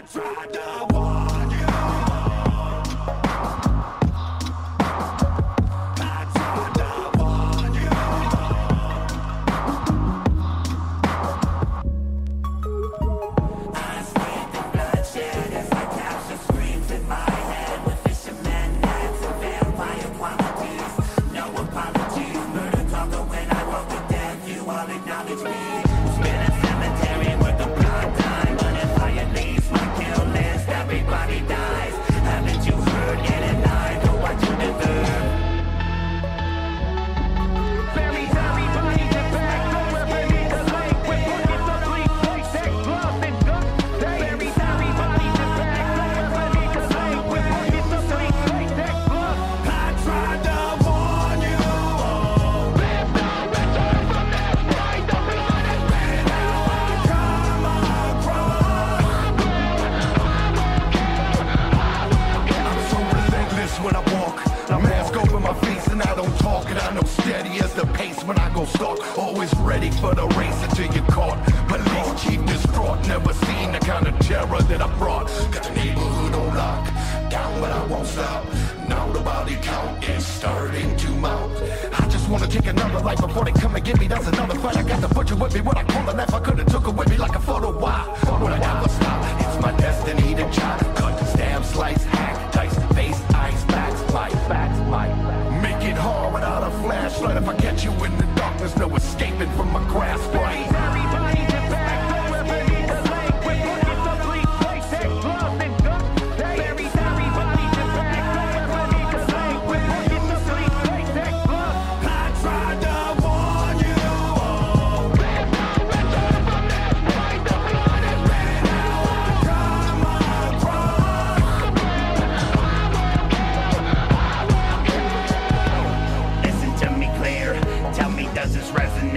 I tried to warn when I walk. I Mask over my face and I don't talk. And I know steady as the pace when I go stalk. Always ready for the race until you're caught. Police chief distraught. Never seen the kind of terror that I brought. Got the neighborhood on lock. Down, but I won't stop. Now the body count is starting to mount. I just wanna take another life before they come and get me. That's another fight. I got the butcher with me when I call the knife. I could've took it with me like a photo. Why? Would I ever stop? It's my a. If I catch you in the darkness, no escaping from my grasp. Right?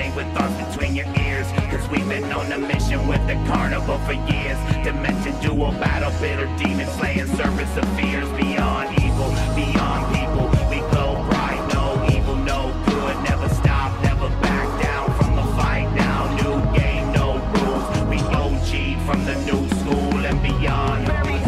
resonate with thoughts between your ears. Cause we've been on a mission with the carnival for years. Dimension dual battle, bitter demon slaying service of fears. Beyond evil, beyond people, we go right, No evil, no good. Never stop, never back down from the fight now. New game, no rules. We OG from the new school and beyond.